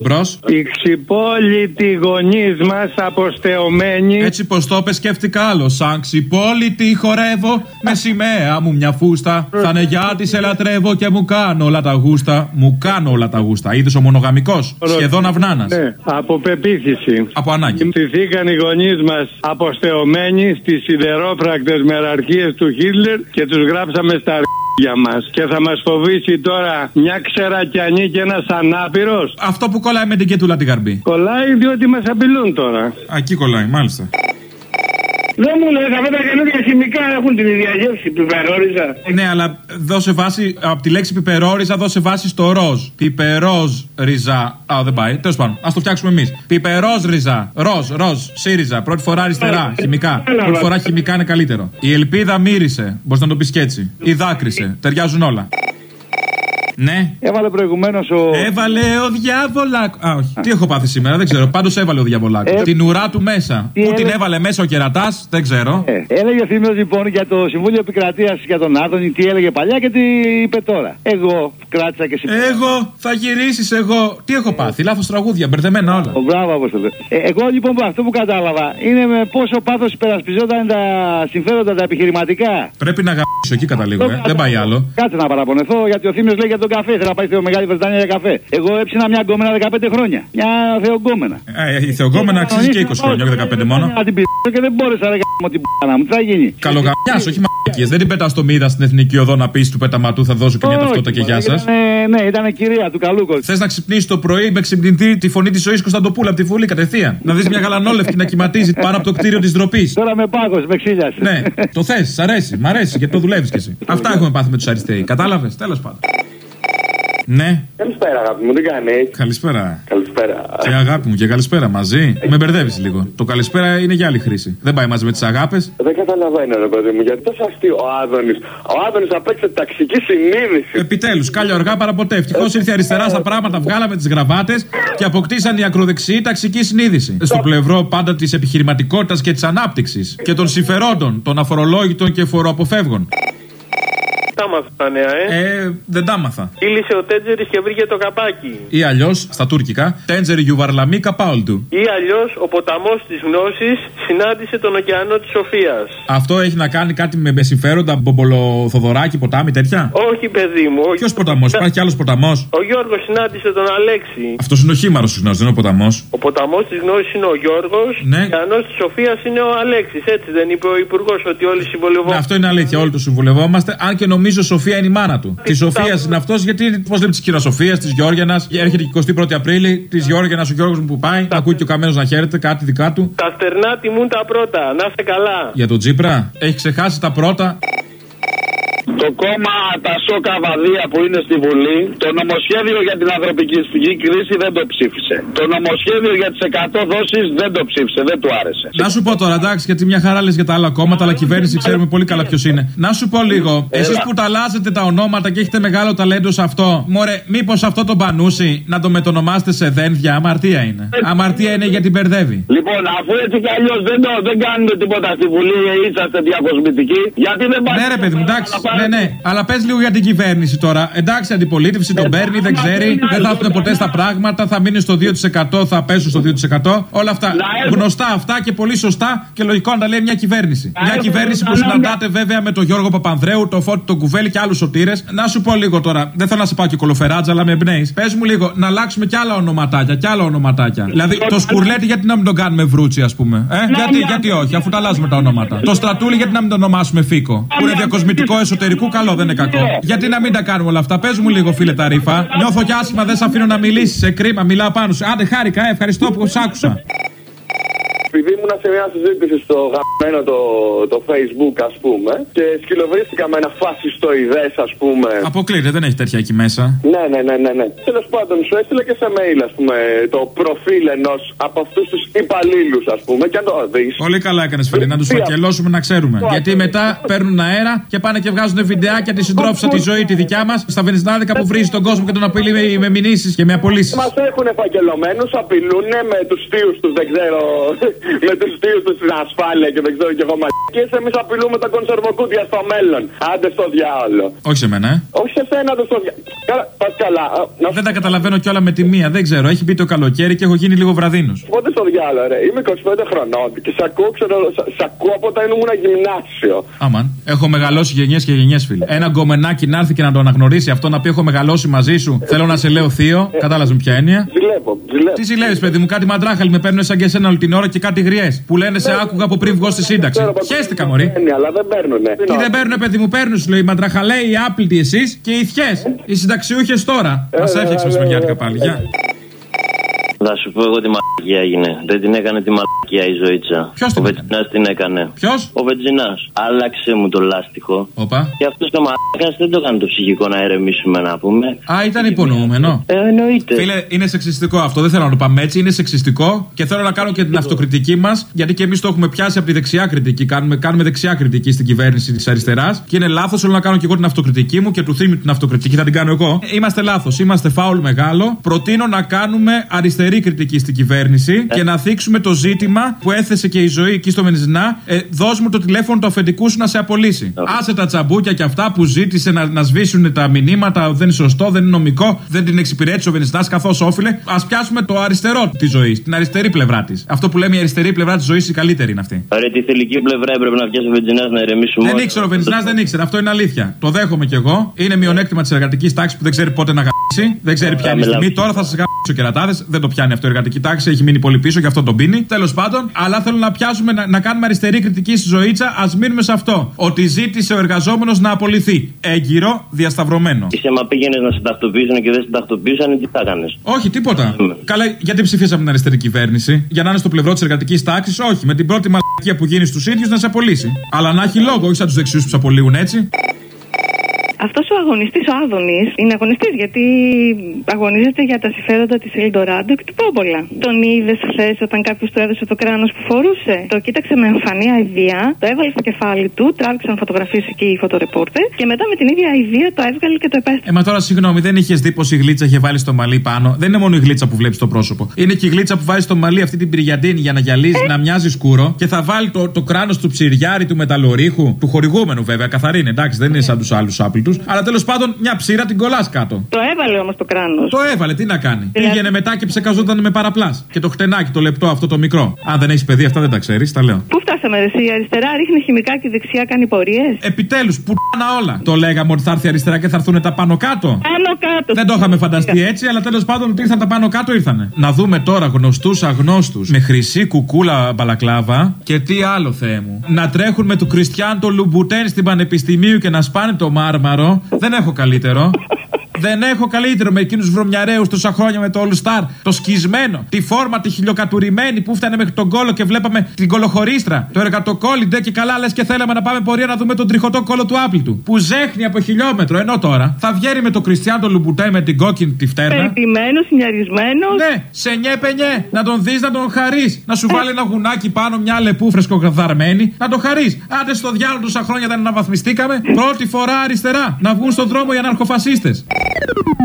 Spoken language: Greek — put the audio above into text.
Μπρος. Οι ξυπόλοιτοι γονείς μας αποστεωμένοι. Έτσι πως το είπε, σκέφτηκα άλλο. Σαν ξυπόλυτη χορεύω με σημαία μου μια φούστα. Θα είναι για τη σε λατρεύω και μου κάνω όλα τα γούστα. Μου κάνω όλα τα γούστα. Είδες ο μονογαμικός; Σχεδόν αυνάνας. Ναι, από πεποίθηση. Από ανάγκη. Θυμηθήκαν οι γονείς μας αποστεωμένοι στις σιδερόφρακτες μεραρχίες του Χίτλερ και τους γράψαμε στα για μας και θα μας φοβήσει τώρα μια ξερακιανή και ένας ανάπηρος Αυτό που κολλάει με την κετούλα την καρμπή. κολλάει διότι μας απειλούν τώρα Α, εκεί κολλάει, μάλιστα. Δεν μου λες, αυτά τα καινούργια χημικά έχουν την ίδια γεύση, πιπερόριζα. Ναι, αλλά δώσε βάση από τη λέξη πιπερόριζα, δώσε βάση στο ροζ. Πιπερόζ ριζά. Α, δεν πάει. Τέλος πάντων, ας το φτιάξουμε εμείς. Πιπερόζ ριζά. Ροζ, ροζ, σύριζα. Πρώτη φορά αριστερά. Χημικά. Πρώτη φορά χημικά είναι καλύτερο. Η ελπίδα μύρισε. Μπορείς να το πεις και έτσι. Ή δάκρυσε. Ταιριάζουν όλα. Ναι. Έβαλε προηγουμένως ο. Έβαλε ο διάβολάκο. Α, όχι. Τι έχω πάθει σήμερα, δεν ξέρω. Πάντως έβαλε ο διαβολάκος. Ε, Την ουρά του μέσα. τι Πού έλεγε- την έβαλε μέσα ο κερατάς, δεν ξέρω. Ε, έλεγε ο Θήμιος λοιπόν για το Συμβούλιο Επικρατείας για τον Άδωνη, τι έλεγε παλιά και τι είπε τώρα. Εγώ κράτησα και συμφωνώ. Εγώ θα γυρίσεις εγώ. Τι έχω πάθει, λάθος τραγούδια, μπερδεμένα όλα. Ο, Μπράβο, Απόστολε. Ε, εγώ λοιπόν αυτό που κατάλαβα είναι με πόσο πάθος υπερασπιζόταν τα συμφέροντα τα επιχειρηματικά. Πρέπει να γαμίσω εκεί καταλήγω, ε. δεν πάει άλλο. Κάτσε να παραπονεθώ γιατί ο Θήμιος λέει για τον καφέ. Θέλει να πάει στη Μεγάλη Βρετανία για καφέ. Εγώ έψινα μια γκόμενα 15 χρόνια. Μια θεογκόμενα. Ε, η Θεογκόμενα αξίζει και 20 χρόνια, όχι 15 μόνο. Να την πειράξω και δεν μπόρεσα να κάνω την π***να μου. Τι θα γίνει. Καλογαμιάς, όχι μαλακίες. Δεν την πετά στο μοίρα στην εθνική οδό να πεις του πεταματού θα δώσω και μια Όχι, ταυτότητα και γεια σας. ήτανε- Ναι, ήταν κυρία του καλού κόσμου. Θες να ξυπνήσεις το πρωί με ξυπνητή τη φωνή της ζωής Κωνσταντοπούλα από τη Βουλή κατευθείαν. Να δεις μια γαλανόλευκη να κυματίζεις πάνω από το κτίριο της ντροπής. Τώρα με πάγος, με ξύλιασες. Ναι, το θες, σ' αρέσει, μ' αρέσει γιατί το δουλεύεις κι εσύ. Αυτά έχουμε πάθει με τους αριστεροί. Κατάλαβες, τέλος πάντων. Ναι, Καλησπέρα, αγάπη μου, τι κάνει; καλησπέρα. Καλησπέρα. Και αγάπη μου και καλησπέρα μαζί. Με μπερδεύεις λίγο. Το καλησπέρα είναι για άλλη χρήση. Δεν πάει μαζί με τις αγάπες. Δεν καταλαβαίνω, ρε παιδί μου, γιατί τόσο αστείο ο Άδωνης. Ο Άδωνης απέξε ταξική συνείδηση. Επιτέλους, κάλιο αργά παραποτέ. Ευτυχώ ήρθε αριστερά στα πράγματα, βγάλαμε τις γραβάτες και αποκτήσαν οι ακροδεξιοί ταξική συνείδηση. Στο πλευρό πάντα της επιχειρηματικότητας και της ανάπτυξης και των συμφερόντων, των αφορολόγητων και φοροαποφεύγων. Τα μάθα νέα, ε; Ε, δεν τα άμαθα. Κύλησε ο Τέτζερη και βρήκε το καπάκι. Ή αλλιώς, στα τουρκικά, τέντζερι γιουβαρλαμί καπάουλτου. Ή αλλιώς ο ποταμός της γνώσης συνάντησε τον ωκεανό της Σοφίας. Αυτό έχει να κάνει κάτι με, με συμφέροντα, μπομπολοθοδωράκι, ποτάμι, τέτοια; Όχι, παιδί μου. Ποιος ποταμός, υπάρχει κι άλλος ποταμός; Ο Γιώργος συνάντησε τον Αλέξη. Αυτός είναι ο χήμαρος της γνώσης, δεν είναι ο ποταμός; Ο ποταμός της γνώσης είναι ο Γιώργος. Ναι. Ο ωκεανός της Σοφίας είναι ο Αλέξης. Έτσι δεν είπε ο Υπουργός ότι όλοι Ναι, συμβολευόμαστε. αυτό είναι αλήθεια. Όλοι το συμβουλευόμαστε. Αν και νομίζω Σοφία είναι η μάνα του. Της Σοφίας είναι αυτός, γιατί πώ λέμε τη κυρία Σοφίας, της Γιώργιανας. Έρχεται και 21η Απρίλη, της Γιώργιανας ο Γιώργος μου που πάει. Ακούει και ο καμένος να χαίρεται, κάτι δικά του. Τα στερνά τιμούν τα πρώτα. Να είστε καλά. Για τον Τζίπρα, έχει ξεχάσει τα πρώτα. Το κόμμα Τασό Καβαδία που είναι στη Βουλή, το νομοσχέδιο για την ανθρωπιστική κρίση δεν το ψήφισε. Το νομοσχέδιο για τις 100 δόσεις δεν το ψήφισε, δεν του άρεσε. Να σου πω τώρα, εντάξει, γιατί μια χαρά λες για τα άλλα κόμματα, αλλά κυβέρνηση ξέρουμε πολύ καλά ποιος είναι. Να σου πω λίγο, εσείς που τα αλλάζετε τα ονόματα και έχετε μεγάλο ταλέντο σε αυτό, μωρέ, μήπως αυτό το μπανούσι να το μετονομάσετε σε δένδια, αμαρτία είναι. Αμαρτία είναι γιατί μπερδεύει. Λοιπόν, αφού έτσι κι αλλιώς δεν, το- δεν κάνετε τίποτα στη Βουλή, είσαστε διακοσμητικοί, γιατί δεν πάτε. Ναι, ρε παιδί μου, εντάξει. Ναι, ναι. Αλλά πες λίγο για την κυβέρνηση τώρα. Εντάξει, αντιπολίτευση τον παίρνει, δεν ξέρει. Δεν θα έρθουν ποτέ στα πράγματα. Θα μείνει στο 2%, θα πέσουν στο 2%. Όλα αυτά. Γνωστά αυτά και πολύ σωστά και λογικό να τα λέει μια κυβέρνηση. Μια κυβέρνηση που συναντάτε βέβαια με τον Γιώργο Παπανδρέου, τον Φώτη τον Κουβέλη και άλλους σωτήρες. Να σου πω λίγο τώρα. Δεν θέλω να σε πάω και κολοφεράτζα, αλλά με εμπνέεις. Πες μου λίγο να αλλάξουμε κι άλλα ονοματάκια. Κι άλλα ονοματάκια. Δηλαδή το σκουρλέτι γιατί να μην τον κάνουμε βρούτσι, ας πούμε. Ε; Γιατί, γιατί όχι, αφού τα αλλάζουμε τα ονόματα. Το στρατούλι γιατί να μην το ονομάσουμε φίκο. Που είναι διακοσμητικό εσωτερικού, καλό δεν είναι κακό. Γιατί να μην τα κάνουμε όλα αυτά. Πε μου λίγο, φίλε τα ρήφα. Νιώθω κι άσχημα, δεν σε αφήνω να μιλήσεις. Σε κρίμα, μιλάω πάνω σου. Άντε, χάρηκα, ε, ευχαριστώ που σ' άκουσα. Επειδή ήμουν σε μια συζήτηση στο γαμμένο το, το facebook, ας πούμε, και σκυλοβρίστηκα με ένα φασιστοειδές, ας πούμε. Αποκλείται, δεν έχει τέτοια εκεί μέσα. Ναι, ναι, ναι, ναι. ναι. Τέλος πάντων, σου έστειλε και σε mail, ας πούμε, το προφίλ ενός από αυτούς τους υπαλλήλους, ας πούμε, και αν το δεις. Πολύ καλά έκανες, φίλε, να τους φακελώσουμε να ξέρουμε. Γιατί μετά παίρνουν αέρα και πάνε και βγάζουν βιντεάκια τη συντρόφισσα τη ζωή τη δικιά μας στα βενιζνάδικα που βρίζει τον κόσμο και τον απειλεί με, με μηνύσεις και με απολύσεις. Μας έχουν φακελωμένους, απειλούν με τους θείους τους, δεν ξέρω. Με τους θείου τους στην ασφάλεια και δεν ξέρω και εγώ μαλακίε. Εμείς απειλούμε τα κονσερβοκούτια στο μέλλον. Άντε στο διάολο. Όχι σε μένα, ε. Όχι σε σένα, το στο διάολο. Πας καλά. Α, Να Δεν τα καταλαβαίνω κιόλα με τη μία, δεν ξέρω. Έχει μπει το καλοκαίρι και έχω γίνει λίγο βραδίνος. Πότε στο διάλογο, ρε. Είμαι 25 χρονών και σε ακούω, ξέρω, σ- σ' ακούω από όταν ήμουν γυμνάσιο. Άμαν. Έχω μεγαλώσει γενιές και γενιές, φίλε. Ένα γκομενάκι να έρθει και να το αναγνωρίσει αυτό να πει Έχω μεγαλώσει μαζί σου. Θέλω να σε λέω θείο. Κατάλαβες με ποια έννοια; Ζηλεύω, ζηλεύω. Τι ζηλεύεις, παιδί μου, κάτι μαντράχαλοι με παίρνουν σαν και εσένα όλη την ώρα και κάτι γριέ. Που λένε σε άκουγα από πριν βγω στη σύνταξη. Ξέρω, παπά, Χαίστηκα, Μωρή. είναι, Αλλά δεν παίρνουνε. Τι δεν παίρνουνε, παιδί μου, παίρνουν σου λέει οι μαντραχαλέοι, οι άπλητοι εσείς και οι θιέ. Οι συνταξιούχες τώρα. Μας έφτιαξε μεσημεριάτικα πάλι. Γεια. Θα σου πω εγώ τι μαλακία έγινε. Δεν την έκανε τη μαλακία η ζωήτσα. Ποιος την Ο έκανε; Βετζινάς την έκανε. Ποιος; Ο Βετζινάς. Άλλαξε μου το λάστιχο. Όπα. Και αυτός το μαλάκας δεν το έκανε το ψυχικό να ερεμήσουμε να πούμε. Α, ήταν υπονοούμενο. Ε, εννοείται. Φίλε, είναι σεξιστικό αυτό. Δεν θέλω να το πάμε έτσι. Είναι σεξιστικό και θέλω να κάνω και την αυτοκριτική μας. Γιατί και εμείς το έχουμε πιάσει από τη δεξιά κριτική. Κάνουμε, κάνουμε δεξιά κριτική στην κυβέρνηση της αριστεράς. Και είναι λάθος. Θέλω να κάνω και εγώ την αυτοκριτική μου και του θύμιου την αυτοκριτική. Θα την κάνω εγώ. Ε, Είμαστε λάθος. Είμαστε φάουλ μεγάλο. Προτείνω να κάνουμε αριστερή κριτική στην κυβέρνηση και να θίξουμε το ζήτημα που έθεσε και η ζωή εκεί στο Βενιζινά. Ε, δώσ' μου το τηλέφωνο του αφεντικού σου να σε απολύσει. Άσε τα τσαμπούκια και αυτά που ζήτησε να, να σβήσουν τα μηνύματα. Δεν είναι σωστό, δεν είναι νομικό, δεν την εξυπηρέτησε ο Βενιζινά καθώς όφιλε. Α πιάσουμε το αριστερό τη ζωή, την αριστερή πλευρά της. Αυτό που λέμε η αριστερή πλευρά της ζωής η καλύτερη είναι αυτή. Ρε, τη θηλυκή πλευρά έπρεπε να πιάσει ο Βετζινά να ερεμήσουμε. Δεν όλοι. ήξερε ο Βενιζινά, δεν ήξερε. Αυτό είναι αλήθεια. Το δέχομαι κι εγώ. Είναι μειονέκτημα της εργατικής τάξης που δεν ξέρει πότε να γαμίσει. Δεν ξέρει ποια είναι η στιγμή. Τώρα θα σας γαμίσει ο κερατάδες. Δεν το πιάνει αυτό η εργατική τάξη. Έχει μείνει πολύ πίσω, γι' αυτό τον πίνει. Τέλος πάντων, αλλά θέλω να πιάσουμε να, να κάνουμε αριστερή κριτική στη ζωήτσα. Α μείνουμε σε αυτό. Ότι ζήτησε ο εργαζόμενος να απολυθεί. Έγκυρο, διασταυρωμένο. Είσαι μα πήγαινες να σε τακτοποιήσουν και δεν σε τακτοποίησαν, τι θα έκανε. Όχι, τίποτα. Ναι. Καλά, γιατί ψηφίσαμε την αριστερή κυβέρνηση; Για να είναι στο πλευρό της εργατικής τάξης, όχι. Με την πρώτη μαλακία που γίνει στους ίδιους να σε απολύσει. Αλλά να έχει λόγο, όχι σαν τους δεξιούς που σε απολύουν έτσι. Αυτός ο αγωνιστής, ο Άδωνης, είναι αγωνιστής γιατί αγωνίζεται για τα συμφέροντα της Ελντοράντο και του Πόμπολα. Τον είδες χθες όταν κάποιος του έδωσε το κράνος που φορούσε; Το κοίταξε με εμφανή αηδία, το έβαλε στο κεφάλι του, τράβηξαν φωτογραφίε εκεί οι φωτορεπόρτερ και μετά με την ίδια αηδία το έβγαλε και το επέστρεψε. Ε, μα τώρα συγγνώμη, δεν είχες δει πως η γλίτσα είχε βάλει στο μαλλί πάνω; Δεν είναι μόνο η γλίτσα που βλέπεις στο πρόσωπο. Είναι και η γλίτσα που βάζει στο μαλλί αυτή την πυριαντίνη για να γυαλίζει, να μοιάζει σκούρο και θα βάλει το, το κράνος του ψυριάρι του μεταλλορύχου, του χορηγούμενου βέβαια, καθαρή είναι, εντάξει, δεν είναι σαν τους άλλους άπλητου. Αλλά τέλος πάντων μια ψήρα την κολλάς κάτω. Το έβαλε όμως το κράνος. Το έβαλε, τι να κάνει. Δηλαδή- Πήγαινε μετά και ψεκαζόταν με παραπλάς. Και το χτενάκι, το λεπτό αυτό το μικρό. Αν δεν έχεις παιδί, αυτά δεν τα ξέρεις, τα λέω. Πού φτάσαμε, ρε, εσύ, η αριστερά ρίχνει χημικά και η δεξιά κάνει πορείες; Επιτέλους, που όλα. Το λέγαμε ότι θα έρθει αριστερά και θα έρθουν τα πάνω κάτω. Πάνω κάτω. Δεν το είχαμε φανταστεί έτσι, αλλά τέλος πάντων ότι ήρθαν τα πάνω κάτω ήρθανε. Να δούμε τώρα γνωστούς αγνώστους με χρυσή κουκούλα μπαλακλάβα και τι άλλο, Θεέ μου. Να τρέχουν με του Κριστιαν το Λουμπουτέν στην Πανεπιστημίου και να σπάνε το μάρμαρο. Δεν έχω καλύτερο. Δεν έχω καλύτερο με εκείνους βρωμιαρέου τόσα χρόνια με το All Star. Το σκισμένο, τη φόρμα, τη χιλιοκατουρημένη που φτάνε μέχρι τον κόλο και βλέπαμε την κολοχωρίστρα. Το εργατοκόλλιντε και καλά λες και θέλαμε να πάμε πορεία να δούμε τον τριχωτό κόλο του άπλη του. Που ζέχνει από χιλιόμετρο. Ενώ τώρα θα βγαίνει με το Κριστιαν Λουμπουτέ με την κόκκινη τη φτέρνα. Περιποιημένο, μυαρισμένο. Ναι, σε νιέ πενιέ. Να τον δεις, να τον χαρείς. Να σου βάλει ένα γουνάκι πάνω, μια λεπού φρεσκοκαθαρμένη. Να το χαρείς. Άντε στο διάλογο τόσα χρόνια δεν αναβαθμιστήκαμε. Πρώτη φορά αριστερά. Να βγουν στον δρόμο οι αναρχοφασίστες. Thank you.